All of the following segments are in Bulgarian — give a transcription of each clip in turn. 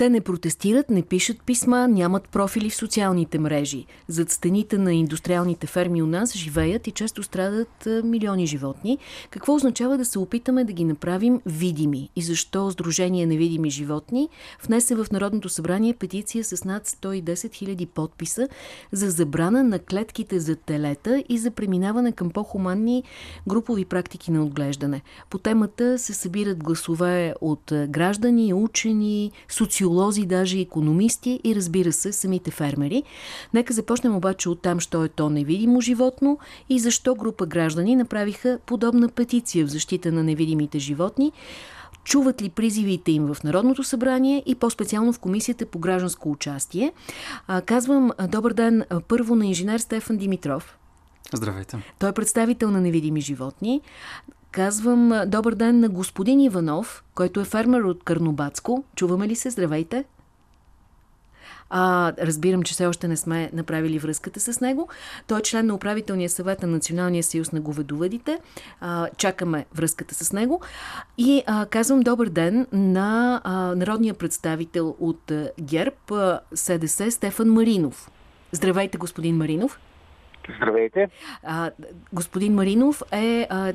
Те не протестират, не пишат писма, нямат профили в социалните мрежи. Зад стените на индустриалните ферми у нас живеят и често страдат милиони животни. Какво означава да се опитаме да ги направим видими? И защо Сдружение Невидими животни внесе в Народното събрание петиция с над 110 000 подписа за забрана на клетките за телета и за преминаване към по-хуманни групови практики на отглеждане. По темата се събират гласове от граждани, учени, социолози, даже економисти и разбира се самите фермери. Нека започнем обаче от там, що е то невидимо животно и защо група граждани направиха подобна петиция в защита на невидимите животни. Чуват ли призивите им в Народното събрание и по-специално в Комисията по гражданско участие? А, казвам добър ден първо на инженер Стефан Димитров. Здравейте. Той е представител на невидими животни. Казвам добър ден на господин Иванов, който е фермер от Карнобацко. Чуваме ли се? Здравейте! А, разбирам, че все още не сме направили връзката с него. Той е член на управителния съвет на Националния съюз на говедовъдите. А, чакаме връзката с него. И а, казвам добър ден на а, народния представител от ГЕРБ, СДС, Стефан Маринов. Здравейте, господин Маринов. Здравейте. А, господин Маринов е а,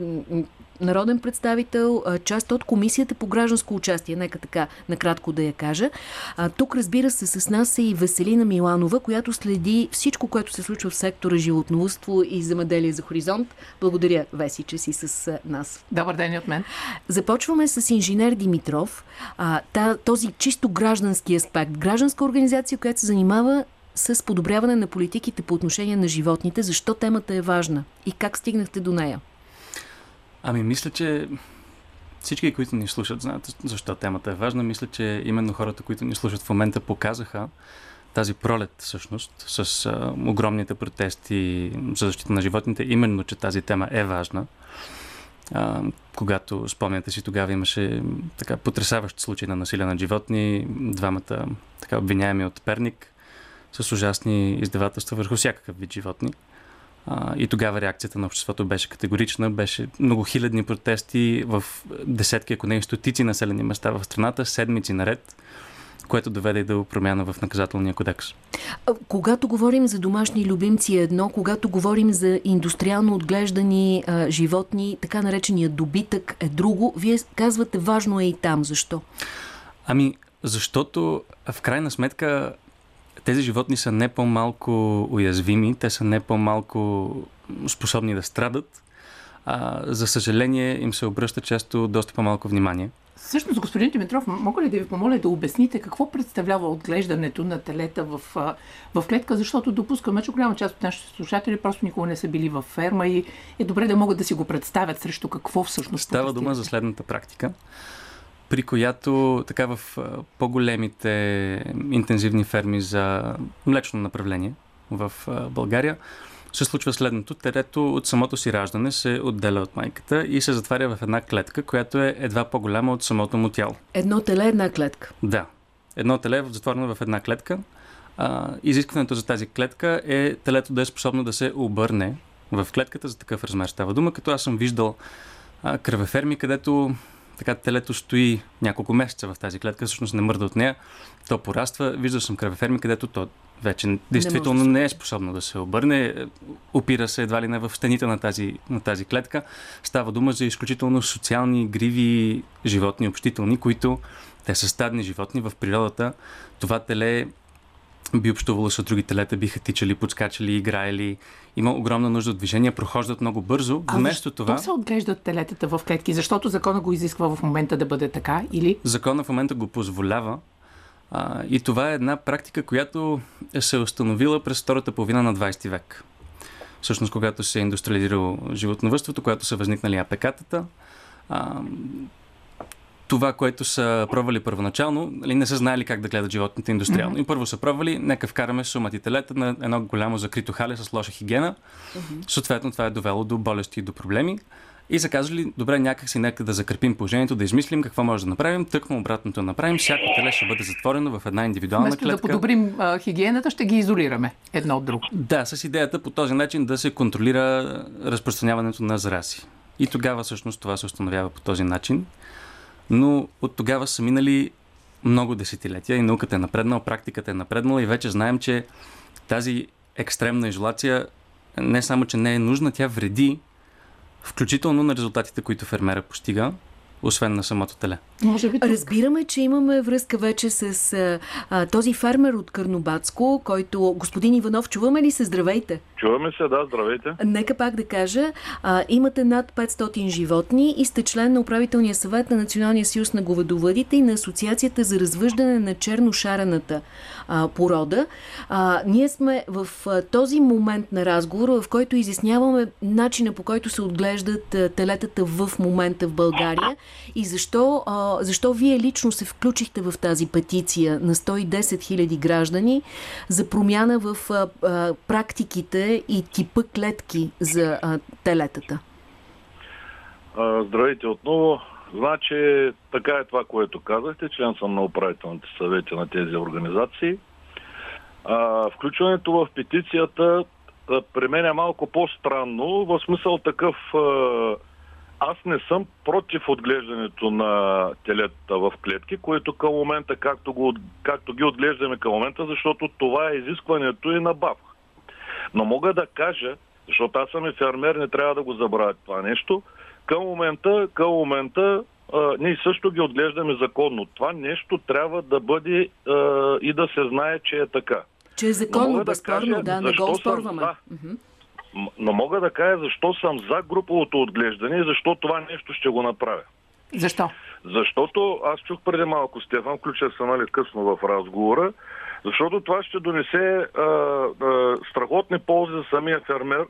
народен представител, а, част от Комисията по гражданско участие, нека така накратко да я кажа. А, тук разбира се с нас е и Веселина Миланова, която следи всичко, което се случва в сектора животновътство и земеделие за хоризонт. Благодаря, Веси, че си с нас. Добър ден и от мен. Започваме с инженер Димитров. А, та, този чисто граждански аспект. Гражданска организация, която се занимава с подобряване на политиките по отношение на животните. Защо темата е важна и как стигнахте до нея? Ами, мисля, че всички, които ни слушат, знаят защо темата е важна. Мисля, че именно хората, които ни слушат в момента, показаха тази пролет, всъщност, с а, огромните протести за защита на животните, именно, че тази тема е важна. А, когато, спомняте си, тогава имаше така потрясаващ случай на насилие на животни, двамата така обвиняеми от Перник, с ужасни издевателства върху всякакъв вид животни. А, и тогава реакцията на обществото беше категорична. Беше многохилядни протести в десетки, ако не и стотици населени места в страната, седмици наред което доведе и до промяна в наказателния кодекс. Когато говорим за домашни любимци е едно, когато говорим за индустриално отглеждани а, животни, така наречения добитък е друго. Вие казвате важно е и там. Защо? Ами, защото в крайна сметка тези животни са не по-малко уязвими, те са не по-малко способни да страдат. А, за съжаление им се обръща често доста по-малко внимание. Всъщност, господин Димитров, мога ли да ви помоля да обясните какво представлява отглеждането на телета в, в клетка, защото допускаме, че голяма част от нашите слушатели просто никога не са били във ферма и е добре да могат да си го представят срещу какво всъщност. Става дума за следната практика при която така в по-големите интензивни ферми за млечно направление в България се случва следното. Телето от самото си раждане се отделя от майката и се затваря в една клетка, която е едва по-голяма от самото му тяло. Едно теле, една клетка. Да. Едно теле е затворено в една клетка. А, изискването за тази клетка е телето да е способно да се обърне в клетката за такъв размер. Става дума, като аз съм виждал а, кръвеферми, където така телето стои няколко месеца в тази клетка, всъщност не мърда от нея, то пораства. Виждал съм кръвеферми, където то вече действително не, не е способно да се обърне. Опира се едва ли не в стените на тази, на тази клетка. Става дума за изключително социални, гриви животни, общителни, които те са стадни животни в природата. Това теле би общувало с други телета, биха тичали, подскачали, играели. Има огромна нужда от движение, прохождат много бързо. А Вместо това. се отглеждат телетата в клетки? Защото закона го изисква в момента да бъде така или? Закона в момента го позволява. А, и това е една практика, която се е установила през втората половина на 20 век. Всъщност, когато се е индустриализирало животновътството, когато са възникнали АПК-тата, това, което са пробвали първоначално, нали, не са знаели как да гледат животните индустриално. Mm-hmm. И първо са пробвали, нека вкараме сумати телета на едно голямо закрито хале с лоша хигиена. Mm-hmm. Съответно, това е довело до болести и до проблеми. И са казали, добре, някак си нека да закрепим положението, да измислим какво може да направим, тъкмо обратното да направим. Всяко теле ще бъде затворено в една индивидуална Вместо клетка. да подобрим а, хигиената, ще ги изолираме едно от друго. Да, с идеята по този начин да се контролира разпространяването на зарази. И тогава всъщност това се установява по този начин но от тогава са минали много десетилетия и науката е напреднала, практиката е напреднала и вече знаем, че тази екстремна изолация не само, че не е нужна, тя вреди включително на резултатите, които фермера постига освен на самото теле. Може би тук... Разбираме, че имаме връзка вече с а, този фермер от Кърнобатско, който... Господин Иванов, чуваме ли се? Здравейте! Чуваме се, да, здравейте. Нека пак да кажа, а, имате над 500 животни и сте член на управителния съвет на Националния съюз на говедовъдите и на Асоциацията за развъждане на черношарената а, порода. А, ние сме в а, този момент на разговор, в който изясняваме начина по който се отглеждат а, телетата в момента в България и защо, а, защо вие лично се включихте в тази петиция на 110 000 граждани за промяна в а, а, практиките и типа клетки за а, телетата? Здравейте отново. Значи, така е това, което казахте. Член съм на управителните съвети на тези организации. А, включването в петицията при мен е малко по-странно, в смисъл такъв а, аз не съм против отглеждането на телета в клетки, които към момента, както, го, както ги отглеждаме към момента, защото това е изискването и на БАБ. Но мога да кажа, защото аз съм и фермер, не трябва да го забравя това нещо, към момента, към момента а, ние също ги отглеждаме законно. Това нещо трябва да бъде а, и да се знае, че е така. Че е законно, безспорно, да, да, не го спорваме. Да, но мога да кажа защо съм за груповото отглеждане и защо това нещо ще го направя. Защо? Защото аз чух преди малко Стефан, включах се нали, късно в разговора, защото това ще донесе а, а, страхотни ползи за самия фермер,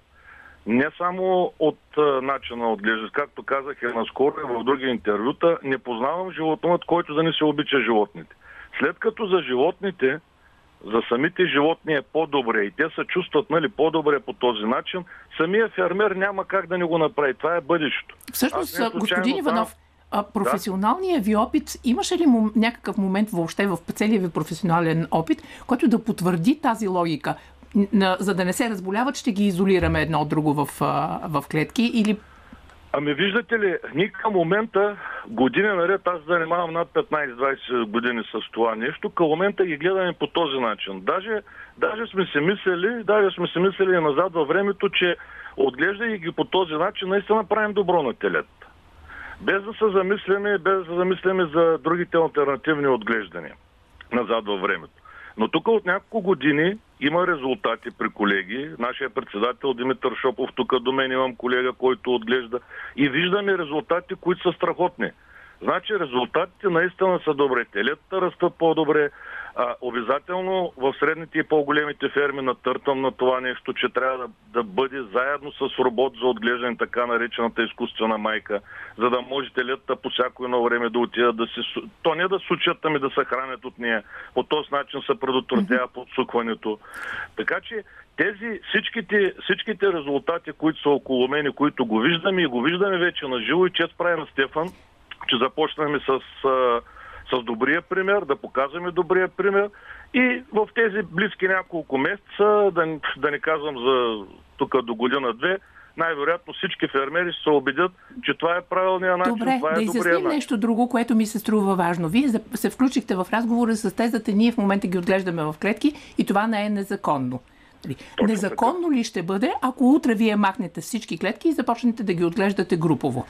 не само от а, начина на отглеждане. Както казах и наскоро в други интервюта, не познавам животновът, който да не се обича животните. След като за животните за самите животни е по-добре и те се чувстват нали, по-добре по този начин, самия фермер няма как да не го направи. Това е бъдещето. Всъщност, господин Иванов, а професионалният ви опит, имаше ли му някакъв момент въобще в целия ви професионален опит, който да потвърди тази логика? За да не се разболяват, ще ги изолираме едно от друго в, в клетки или Ами виждате ли, ние към момента, години наред, аз занимавам над 15-20 години с това нещо, към момента ги гледаме по този начин. Даже, даже сме се мислили, даже сме се мислили назад във времето, че отглеждайки ги по този начин, наистина правим добро на телет. Без да се замисляме, без да се замисляме за другите альтернативни отглеждания назад във времето. Но тук от няколко години има резултати при колеги. Нашия председател Димитър Шопов, тук до мен имам колега, който отглежда. И виждаме резултати, които са страхотни. Значи резултатите наистина са добре. Телетата растат по-добре, а, обязателно в средните и по-големите ферми натъртам на това нещо, че трябва да, да бъде заедно с робот за отглеждане, така наречената изкуствена майка, за да може телетата по всяко едно време да отидат да се... То не да сучат, ами да се хранят от нея. По този начин се предотвратява подсукването. Така че тези всичките, всичките резултати, които са около мен, които го виждаме и го виждаме вече на живо и чест прави на Стефан, че започнахме с с добрия пример, да показваме добрия пример и в тези близки няколко месеца, да, да не казвам за тук до година-две, най-вероятно всички фермери ще се убедят, че това е правилният начин. Добре, това е да изясним нещо друго, което ми се струва важно. Вие се включихте в разговора с тезата, ние в момента ги отглеждаме в клетки и това не е незаконно. Нали, Точно Незаконно така. ли ще бъде, ако утре вие махнете всички клетки и започнете да ги отглеждате групово?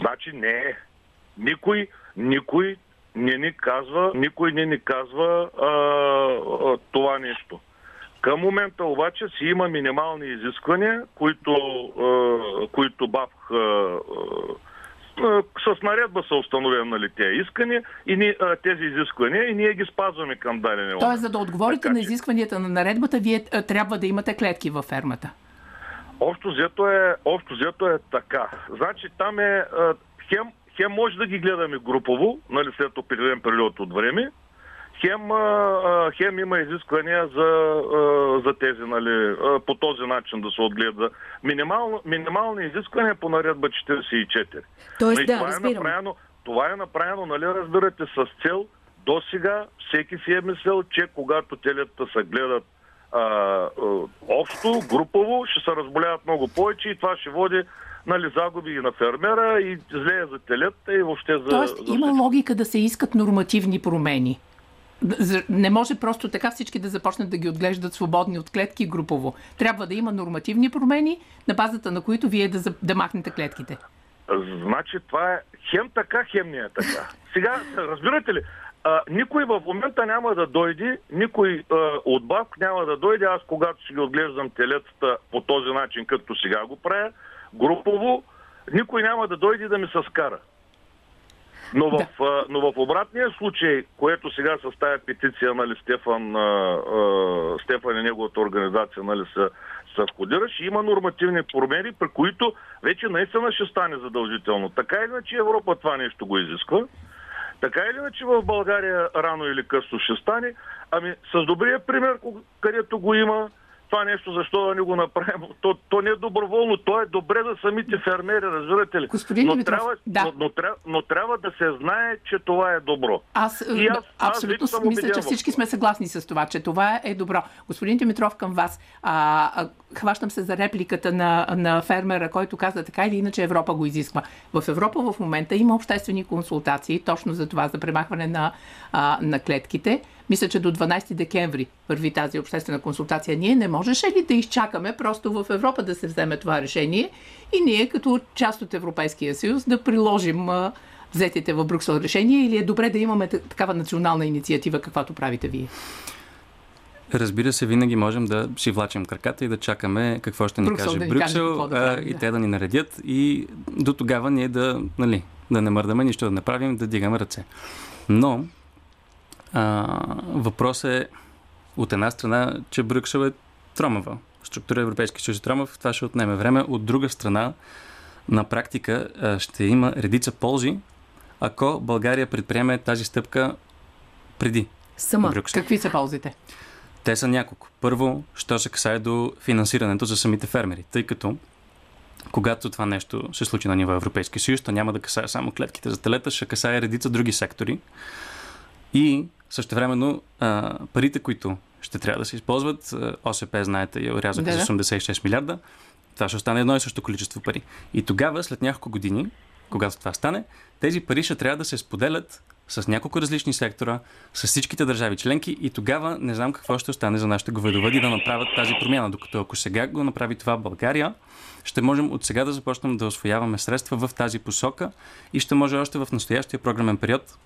Значи не е. Никой, никой не ни казва, никой не ни казва а, а, това нещо. Към момента обаче си има минимални изисквания, които, а, които БАВ а, а, с наредба са установени нали, тези искания и ни, а, тези изисквания и ние ги спазваме към дадени момент. Тоест, за да отговорите така, на изискванията на наредбата, вие а, трябва да имате клетки във фермата. Общо взето е, общо взето е така. Значи там е а, хем хем може да ги гледаме групово, нали, след определен период от време, хем, хем има изисквания за, за тези, нали, по този начин да се отгледа. Минимално, минимални изисквания по наредба 44. Тоест, нали, да, това разбирам. Е направено, това е направено, нали, разбирате, с цел до сега всеки си е мислил, че когато телета се гледат а, а, общо, групово, ще се разболяват много повече и това ще води нали, загуби и на фермера, и зле за телета, и въобще за... Тоест за има логика да се искат нормативни промени. Не може просто така всички да започнат да ги отглеждат свободни от клетки групово. Трябва да има нормативни промени, на базата на които вие да, да махнете клетките. Значи това е хем така, хем не е така. Сега, разбирате ли, а, никой в момента няма да дойде, никой а, от БАВК няма да дойде, аз когато си ги отглеждам телецата по този начин, като сега го правя, групово, никой няма да дойде да ми се скара. Но в, да. но в обратния случай, което сега с тази петиция, нали, Стефан, а, а, Стефан и неговата организация, нали, са, са входира, ще има нормативни промени, при които вече наистина ще стане задължително. Така или иначе Европа това нещо го изисква. Така или иначе в България рано или късно ще стане. Ами с добрия пример, където го има, това нещо, защо да не го направим? То, то не е доброволно, то е добре за самите фермери, разбирате ли? Господин но, Димитров, трябва, да. но, но, трябва, но трябва да се знае, че това е добро. Аз, И аз- аз абсолютно съм мисля, че всички сме съгласни с това, че това е добро. Господин Димитров, към вас. А, а, хващам се за репликата на, на фермера, който каза така или иначе Европа го изисква. В Европа в момента има обществени консултации точно за това, за премахване на, а, на клетките. Мисля, че до 12 декември върви тази обществена консултация. Ние не можеше ли да изчакаме просто в Европа да се вземе това решение и ние като част от Европейския съюз да приложим взетите в Брюксел решения или е добре да имаме та- такава национална инициатива, каквато правите вие? Разбира се, винаги можем да си влачим краката и да чакаме какво ще ни Брюксел каже да ни Брюксел да правим, и да. те да ни наредят и до тогава ние да, нали, да не мърдаме, нищо да не правим, да дигаме ръце. Но а, въпрос е от една страна, че Брюксел е тромава. Структура Европейски съюз е тромав, това ще отнеме време. От друга страна, на практика ще има редица ползи, ако България предприеме тази стъпка преди Сама. Брюксел. Какви са ползите? Те са няколко. Първо, що се касае до финансирането за самите фермери, тъй като когато това нещо се случи на ниво Европейски съюз, то няма да касае само клетките за телета, ще касае редица други сектори. И също времено парите, които ще трябва да се използват, ОСП, знаете, я рязаха Да, да. за 86 милиарда, това ще остане едно и също количество пари. И тогава, след няколко години, когато това стане, тези пари ще трябва да се споделят с няколко различни сектора, с всичките държави членки и тогава не знам какво ще остане за нашите говедовъди да направят тази промяна. Докато ако сега го направи това България, ще можем от сега да започнем да освояваме средства в тази посока и ще може още в настоящия програмен период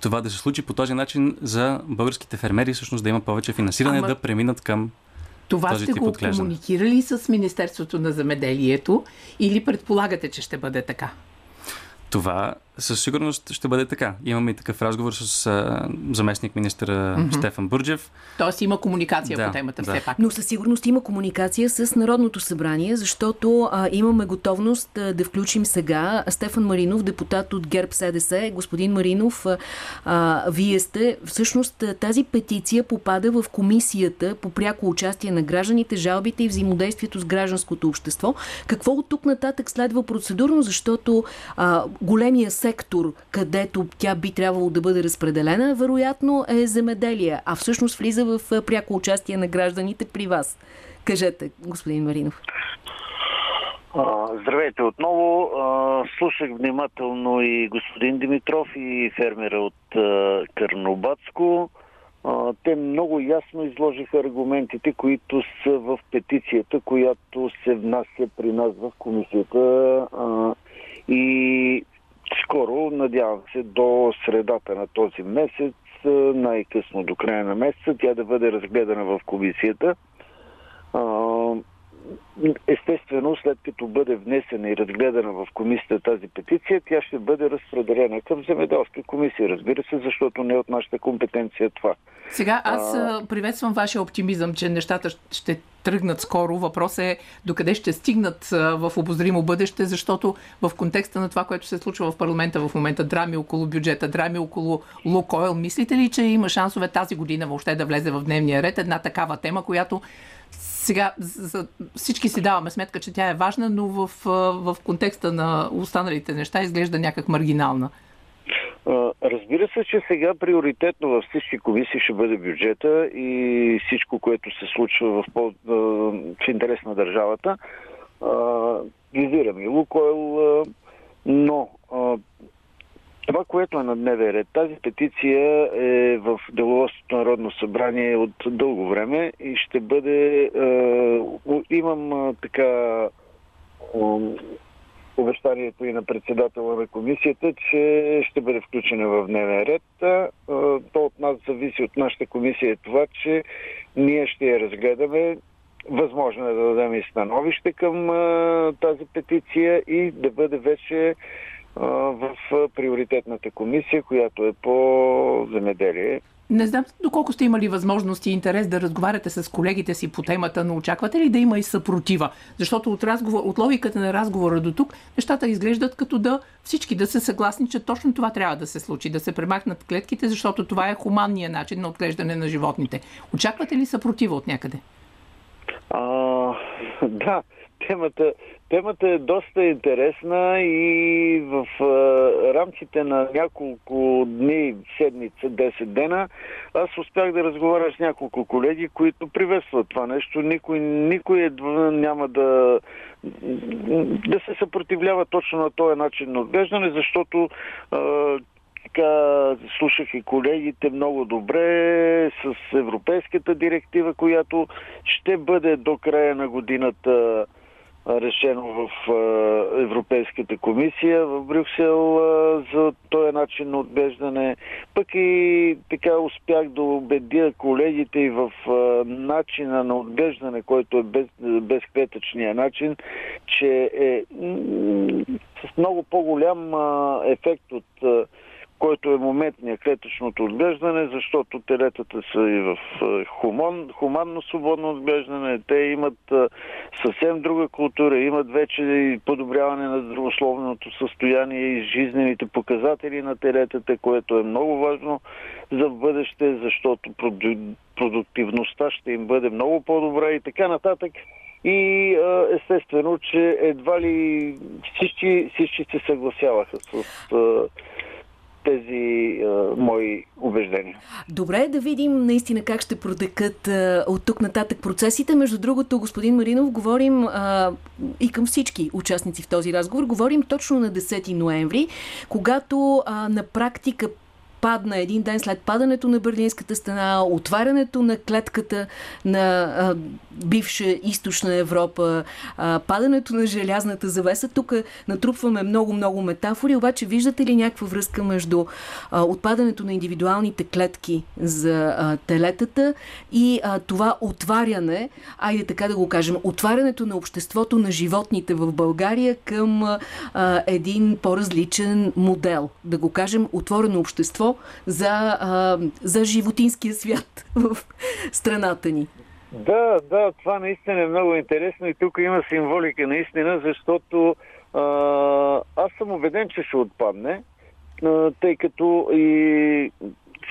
това да се случи по този начин за българските фермери, всъщност да има повече финансиране, Ама- да преминат към Това Този сте го отглеждане. комуникирали с Министерството на земеделието или предполагате, че ще бъде така? Това със сигурност ще бъде така. Имаме и такъв разговор с а, заместник министъра mm-hmm. Стефан Бурджев. Тоест има комуникация Да, по темата да. все пак. Но със сигурност има комуникация с Народното събрание, защото а, имаме готовност а, да включим сега Стефан Маринов, депутат от ГЕРБ СДС. Господин Маринов, а, а, вие сте. Всъщност тази петиция попада в комисията по пряко участие на гражданите, жалбите и взаимодействието с гражданското общество. Какво от тук нататък следва процедурно, защото а, големия сектор, където тя би трябвало да бъде разпределена, вероятно е земеделие, а всъщност влиза в пряко участие на гражданите при вас. Кажете, господин Маринов. Здравейте отново. Слушах внимателно и господин Димитров и фермера от Кърнобатско. Те много ясно изложиха аргументите, които са в петицията, която се внася при нас в комисията. И скоро, надявам се, до средата на този месец, най-късно до края на месеца, тя да бъде разгледана в комисията. Естествено, след като бъде внесена и разгледана в комисията тази петиция, тя ще бъде разпределена към земеделска комисия, разбира се, защото не е от нашата компетенция това. Сега аз приветствам вашия оптимизъм, че нещата ще тръгнат скоро. Въпрос е докъде ще стигнат в обозримо бъдеще, защото в контекста на това, което се случва в парламента в момента, драми около бюджета, драми около Лукойл, мислите ли, че има шансове тази година въобще да влезе в дневния ред една такава тема, която сега за, всички си даваме сметка, че тя е важна, но в, в контекста на останалите неща изглежда някак маргинална. Разбира се, че сега приоритетно във всички комисии ще бъде бюджета и всичко, което се случва в, по, в интерес на държавата. Визирам и Лукойл, но това, което е на дневен ред, тази петиция е в Деловодството Народно събрание от дълго време и ще бъде... Имам така обещанието и на председателя на комисията, че ще бъде включена в дневен ред. То от нас зависи, от нашата комисия е това, че ние ще я разгледаме. Възможно е да дадем и становище към тази петиция и да бъде вече в приоритетната комисия, която е по земеделие. Не знам доколко сте имали възможност и интерес да разговаряте с колегите си по темата, но очаквате ли да има и съпротива? Защото от, разговор, от логиката на разговора до тук, нещата изглеждат като да всички да са съгласни, че точно това трябва да се случи, да се премахнат клетките, защото това е хуманният начин на отглеждане на животните. Очаквате ли съпротива от някъде? А, да, темата, темата е доста интересна и в а, рамките на няколко дни, седмица, 10 дена, аз успях да разговаря с няколко колеги, които приветстват това нещо. Никой, никой едва няма да, да се съпротивлява точно на този начин на отглеждане, защото а, така слушах и колегите много добре с Европейската директива, която ще бъде до края на годината решено в Европейската комисия в Брюксел за този начин на отглеждане. Пък и така успях да убедя колегите и в начина на отглеждане, който е без, безклетъчния начин, че е с много по-голям ефект от който е моментния клетъчното отглеждане, защото телетата са и в е, хуман, хуманно свободно отглеждане. Те имат е, съвсем друга култура, имат вече и подобряване на здравословното състояние и жизнените показатели на телетата, което е много важно за бъдеще, защото продуктивността ще им бъде много по-добра и така нататък. И е, естествено, че едва ли всички, всички се съгласяваха с тези а, мои убеждения. Добре да видим наистина как ще протекат а, от тук нататък процесите. Между другото, господин Маринов, говорим а, и към всички участници в този разговор. Говорим точно на 10 ноември, когато а, на практика падна един ден след падането на Берлинската стена, отварянето на клетката на а, бивша източна Европа, а, падането на желязната завеса. Тук натрупваме много-много метафори, обаче виждате ли някаква връзка между а, отпадането на индивидуалните клетки за а, телетата и а, това отваряне, айде така да го кажем, отварянето на обществото на животните в България към а, един по-различен модел. Да го кажем, отворено общество, за, а, за животинския свят в страната ни. Да, да, това наистина е много интересно и тук има символика наистина, защото а, аз съм убеден, че ще отпадне, а, тъй като и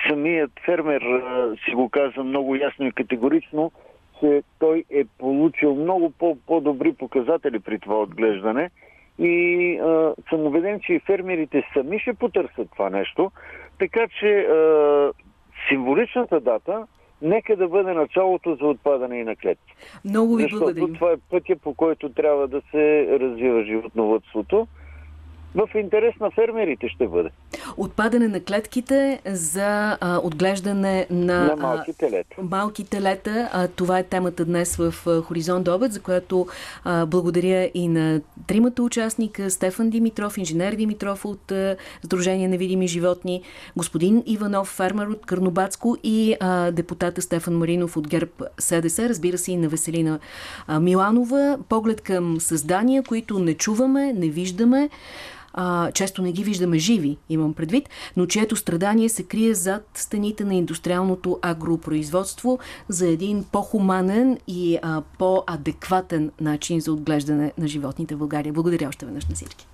самият фермер а, си го каза много ясно и категорично, че той е получил много по-добри показатели при това отглеждане и а, съм убеден, че и фермерите сами ще потърсят това нещо. Така че а, символичната дата нека да бъде началото за отпадане и на клетки. Много ви Защото благодарим. това е пътя, по който трябва да се развива животновътството в интерес на фермерите ще бъде. Отпадане на клетките за а, отглеждане на, на малки телета. А, малки телета. А, това е темата днес в а, Хоризонт Обед, за която а, благодаря и на тримата участника. Стефан Димитров, инженер Димитров от а, Сдружение на видими животни, господин Иванов, фермер от Карнобацко и а, депутата Стефан Маринов от ГЕРБ СДС. Разбира се и на Веселина а, Миланова. Поглед към създания, които не чуваме, не виждаме а, често не ги виждаме живи, имам предвид, но чието страдание се крие зад стените на индустриалното агропроизводство за един по-хуманен и по-адекватен начин за отглеждане на животните в България. Благодаря още веднъж на всички.